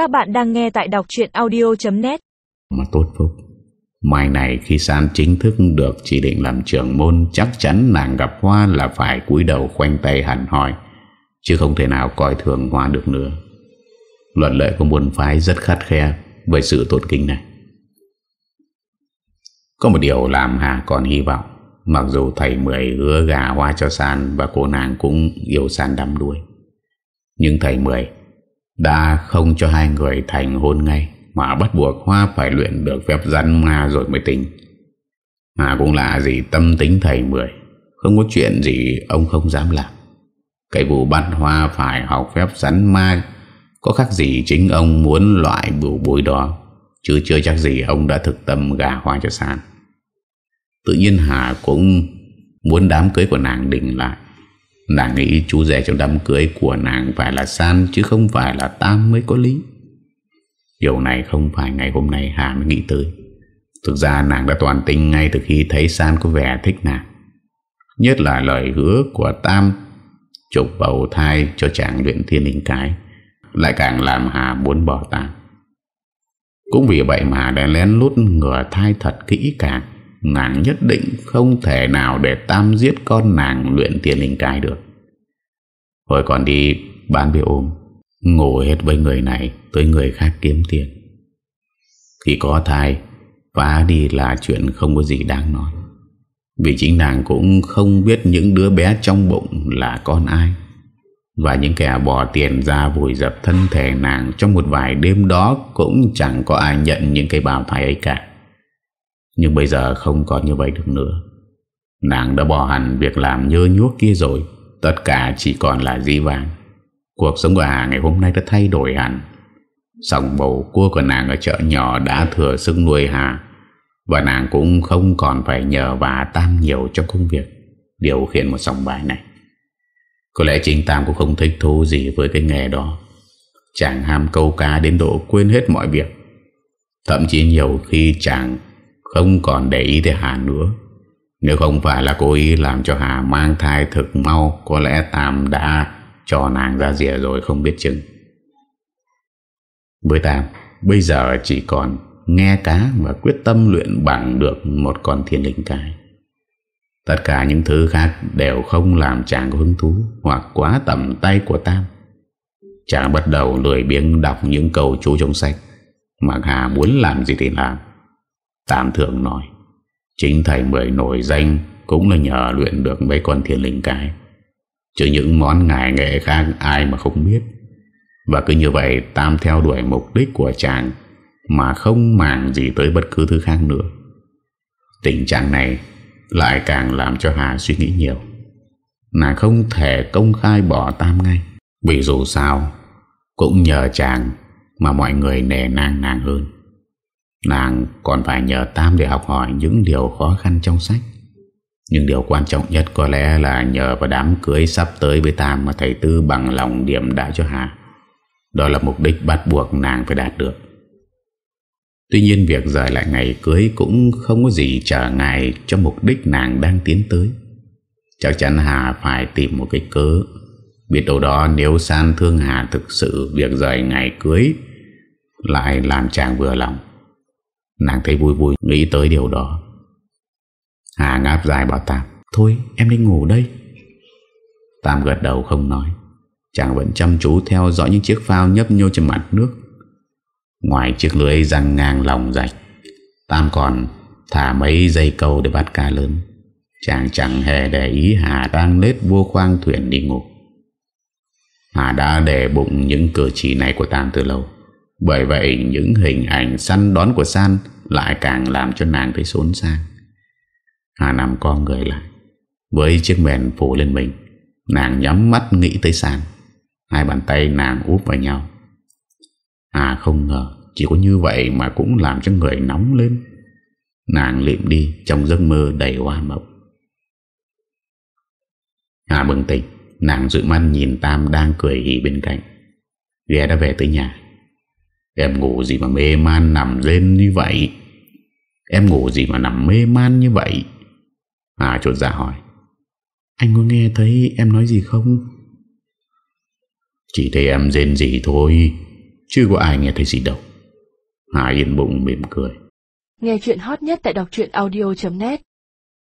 Các bạn đang nghe tại đọc chuyện audio.net Mà tốt phúc, Mai này khi San chính thức được chỉ định làm trưởng môn, Chắc chắn nàng gặp Hoa là phải cúi đầu khoanh tay hẳn hỏi Chứ không thể nào coi thường Hoa được nữa. Luật lệ của môn phái rất khắt khe Với sự tôn kính này. Có một điều làm Hà còn hy vọng, Mặc dù thầy Mười hứa gà hoa cho San Và cô nàng cũng yêu San đắm đuôi Nhưng thầy Mười đã không cho hai người thành hôn ngay, Mà bắt buộc Hoa phải luyện được phép rắn ma rồi mới tính. Hà cũng là gì tâm tính thầy Mười, Không có chuyện gì ông không dám làm. Cái vụ bắt Hoa phải học phép rắn ma, Có khác gì chính ông muốn loại bửu bối đó, Chứ chưa chắc gì ông đã thực tâm gà hoa cho sàn. Tự nhiên Hà cũng muốn đám cưới của nàng đình lại. Nàng nghĩ chú rể trong đám cưới của nàng phải là San, chứ không phải là Tam mới có lý. Điều này không phải ngày hôm nay Hà mới nghĩ tới. Thực ra nàng đã toàn tình ngay từ khi thấy San có vẻ thích nàng. Nhất là lời hứa của Tam, chụp bầu thai cho chàng luyện thiên linh cái, lại càng làm Hà muốn bỏ Tam. Cũng vì vậy mà đã lén lút ngừa thai thật kỹ càng, Nàng nhất định không thể nào để Tam giết con nàng luyện tiền linh cái được Hồi còn đi bán bia ôm. Ngủ hết với người này, Tới người khác kiếm tiền. Khi có thai, Phá đi là chuyện không có gì đáng nói. Vì chính nàng cũng không biết những đứa bé trong bụng là con ai. Và những kẻ bỏ tiền ra vùi dập thân thể nàng Trong một vài đêm đó Cũng chẳng có ai nhận những cái bào thai ấy cả. Nhưng bây giờ không còn như vậy được nữa. Nàng đã bỏ hẳn việc làm nhơ nhuốc kia rồi. Tất cả chỉ còn là di vang Cuộc sống của Hà ngày hôm nay đã thay đổi hẳn. Sòng bầu cua của nàng ở chợ nhỏ đã thừa sức nuôi Hà, Và nàng cũng không còn phải nhờ và tam nhiều trong công việc Điều khiển một sòng bài này. Có lẽ chính Tam cũng không thích thú gì với cái nghề đó. Chàng ham câu cá đến độ quên hết mọi việc. Thậm chí nhiều khi chàng không còn để ý tới Hà nữa. Nếu không phải là cố ý làm cho Hà mang thai thực mau, Có lẽ Tam đã cho nàng ra rìa rồi, không biết chừng. Với Tam, Bây giờ chỉ còn nghe cá Và quyết tâm luyện bằng được Một con thiên linh cái. Tất cả những thứ khác Đều không làm chàng có hứng thú Hoặc quá tầm tay của Tam. Chàng bắt đầu lười biếng đọc những câu chú trong sách, Mà Hà muốn làm gì thì làm, Tam thường nói. Chính thầy Mười nổi danh Cũng là nhờ luyện được mấy con thiên linh cái. Chứ những món ngài nghệ khác Ai mà không biết. Và cứ như vậy, Tam theo đuổi mục đích của chàng, Mà không màng gì tới bất cứ thứ khác nữa. Tình trạng này Lại càng làm cho Hà suy nghĩ nhiều. Nàng không thể công khai bỏ Tam ngay. Vì dù sao, Cũng nhờ chàng Mà mọi người nề nang nàng hơn. Nàng còn phải nhờ Tam để học hỏi những điều khó khăn trong sách Nhưng điều quan trọng nhất có lẽ là nhờ vào đám cưới sắp tới với Tam mà thầy Tư bằng lòng điểm đã cho Hà. Đó là mục đích bắt buộc nàng phải đạt được. Tuy nhiên việc rời lại ngày cưới cũng không có gì trở ngại cho mục đích nàng đang tiến tới. Chắc chắn Hà phải tìm một cái cớ. Biết đâu đó nếu san thương Hà thực sự việc rời ngày cưới lại làm chàng vừa lòng. Nàng thấy vui vui, nghĩ tới điều đó. Hà ngáp dài bảo Tam, Thôi, em đi ngủ đây. Tam gật đầu không nói. Chàng vẫn chăm chú theo dõi những chiếc phao nhấp nhô trên mặt nước. Ngoài chiếc lưới răng ngang lòng rạch, Tam còn thả mấy dây câu để bắt cá lớn. Chàng chẳng hề để ý Hà đang lết vô khoang thuyền đi ngủ. Hà đã để bụng những cử chỉ này của Tam từ lâu bởi vậy những hình ảnh săn đón của San lại càng làm cho nàng thấy xốn sang. Hà nằm con người lại. Với chiếc mền phủ lên mình, nàng nhắm mắt nghĩ tới San. Hai bàn tay nàng úp vào nhau. Hà không ngờ chỉ có như vậy mà cũng làm cho người nóng lên. Nàng liệm đi trong giấc mơ đầy hoa mộng. Hà bừng tỉnh, nàng dự mắt nhìn Tam đang cười hỉ bên cạnh. Ghé đã về tới nhà. Em ngủ gì mà mê man nằm lên như vậy? Em ngủ gì mà nằm mê man như vậy? Hà trột dạ hỏi. Anh có nghe thấy em nói gì không? Chỉ thấy em rên gì thôi, Chưa có ai nghe thấy gì đâu. Hà yên bụng mỉm cười. Nghe chuyện hot nhất tại đọc audio.net